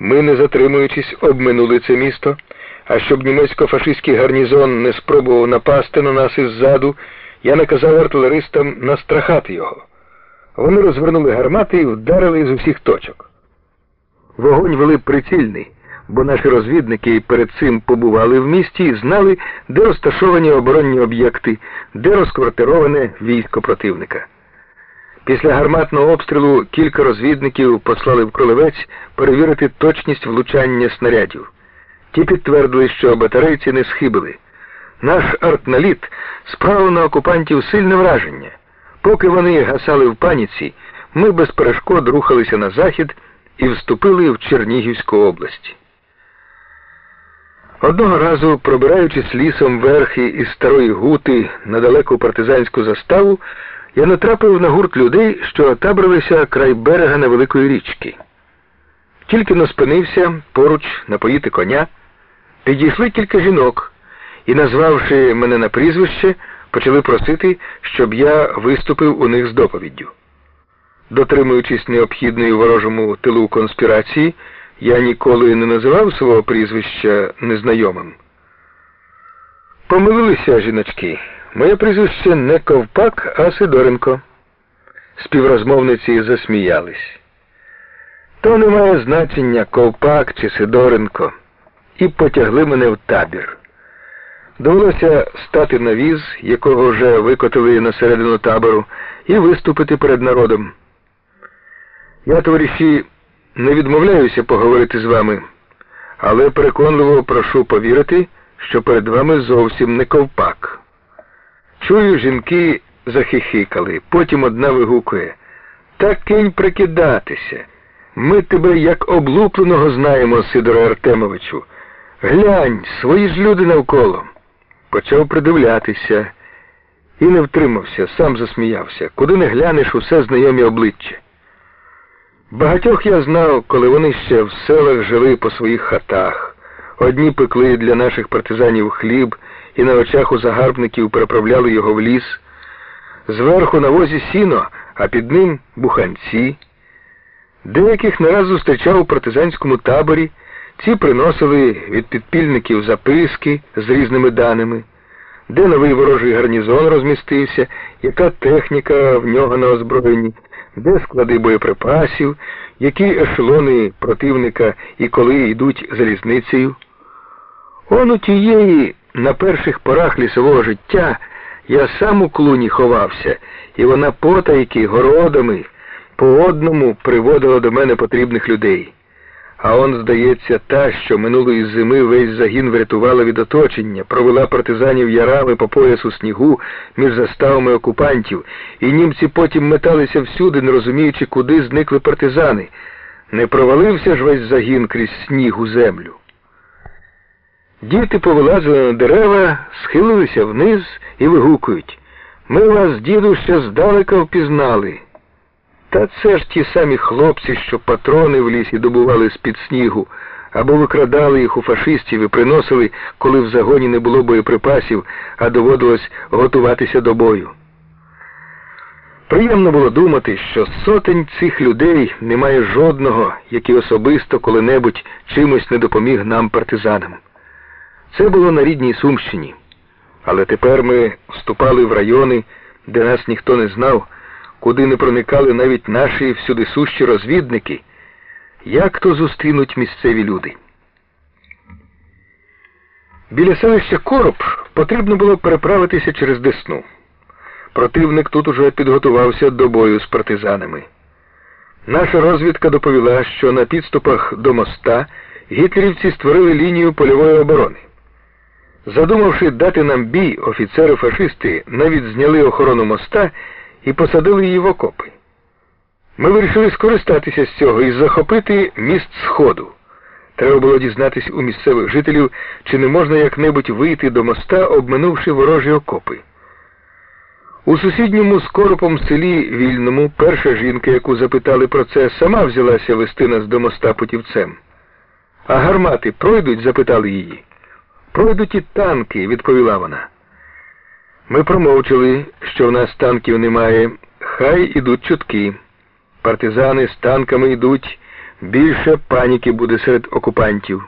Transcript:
Ми, не затримуючись, обминули це місто, а щоб німецько-фашистський гарнізон не спробував напасти на нас іззаду, я наказав артилеристам настрахати його. Вони розвернули гармати і вдарили з усіх точок. Вогонь вели прицільний, бо наші розвідники перед цим побували в місті і знали, де розташовані оборонні об'єкти, де розквартироване військо противника. Після гарматного обстрілу кілька розвідників послали в Кролевець перевірити точність влучання снарядів. Ті підтвердили, що батарейці не схибили. Наш артналіт справив на окупантів сильне враження. Поки вони гасали в паніці, ми без перешкод рухалися на захід і вступили в Чернігівську область. Одного разу, пробираючись лісом верхи із старої гути на далеку партизанську заставу, я натрапив на гурт людей, що таборилися край берега невеликої річки. Тільки но спинився поруч напоїти коня, підійшли кілька жінок і, назвавши мене на прізвище, почали просити, щоб я виступив у них з доповіддю. Дотримуючись необхідної ворожому тилу конспірації, я ніколи не називав свого прізвища незнайомим. Помилилися жіночки. Моє прізвище не Ковпак, а Сидоренко. Співрозмовниці засміялись. То не має значення Ковпак чи Сидоренко, і потягли мене в табір. Довелося стати на віз, якого вже викотили на середину табору, і виступити перед народом. Я, товариші, не відмовляюся поговорити з вами, але переконливо прошу повірити, що перед вами зовсім не ковпак. Чую, жінки захихикали, потім одна вигукує. Та кинь прикидатися. Ми тебе як облупленого знаємо, Сидоре Артемовичу. Глянь, свої ж люди навколо. Почав придивлятися і не втримався, сам засміявся. Куди не глянеш усе знайомі обличчя. Багатьох я знав, коли вони ще в селах жили по своїх хатах. Одні пекли для наших партизанів хліб і на очах у загарбників переправляли його в ліс. Зверху на возі сіно, а під ним буханці. Деяких не раз зустрічав у партизанському таборі. Ці приносили від підпільників записки з різними даними, де новий ворожий гарнізон розмістився, яка техніка в нього на озброєнні, де склади боєприпасів, які ешелони противника і коли йдуть залізницею. Он у тієї на перших порах лісового життя я сам у клуні ховався, і вона потайки городами по одному приводила до мене потрібних людей. А он, здається, та, що минулої зими весь загін врятувала від оточення, провела партизанів ярами по поясу снігу між заставами окупантів, і німці потім металися всюди, не розуміючи, куди зникли партизани. Не провалився ж весь загін крізь сніг у землю. Діти повилазили на дерева, схилилися вниз і вигукують. Ми вас, діду, ще здалека впізнали. Та це ж ті самі хлопці, що патрони в лісі добували з-під снігу, або викрадали їх у фашистів і приносили, коли в загоні не було боєприпасів, а доводилось готуватися до бою. Приємно було думати, що сотень цих людей немає жодного, який особисто коли-небудь чимось не допоміг нам партизанам. Це було на рідній Сумщині. Але тепер ми вступали в райони, де нас ніхто не знав, куди не проникали навіть наші всюди сущі розвідники. Як то зустрінуть місцеві люди? Біля селища Короб потрібно було переправитися через Десну. Противник тут уже підготувався до бою з партизанами. Наша розвідка доповіла, що на підступах до моста гітлерівці створили лінію польової оборони. Задумавши дати нам бій, офіцери-фашисти навіть зняли охорону моста і посадили її в окопи. Ми вирішили скористатися з цього і захопити міст Сходу. Треба було дізнатись у місцевих жителів, чи не можна як-небудь вийти до моста, обминувши ворожі окопи. У сусідньому скоропом селі Вільному перша жінка, яку запитали про це, сама взялася вести нас до моста путівцем. А гармати пройдуть? запитали її. Пройдуть і танки, відповіла вона. Ми промовчили, що в нас танків немає. Хай ідуть чутки. Партизани з танками йдуть, більше паніки буде серед окупантів.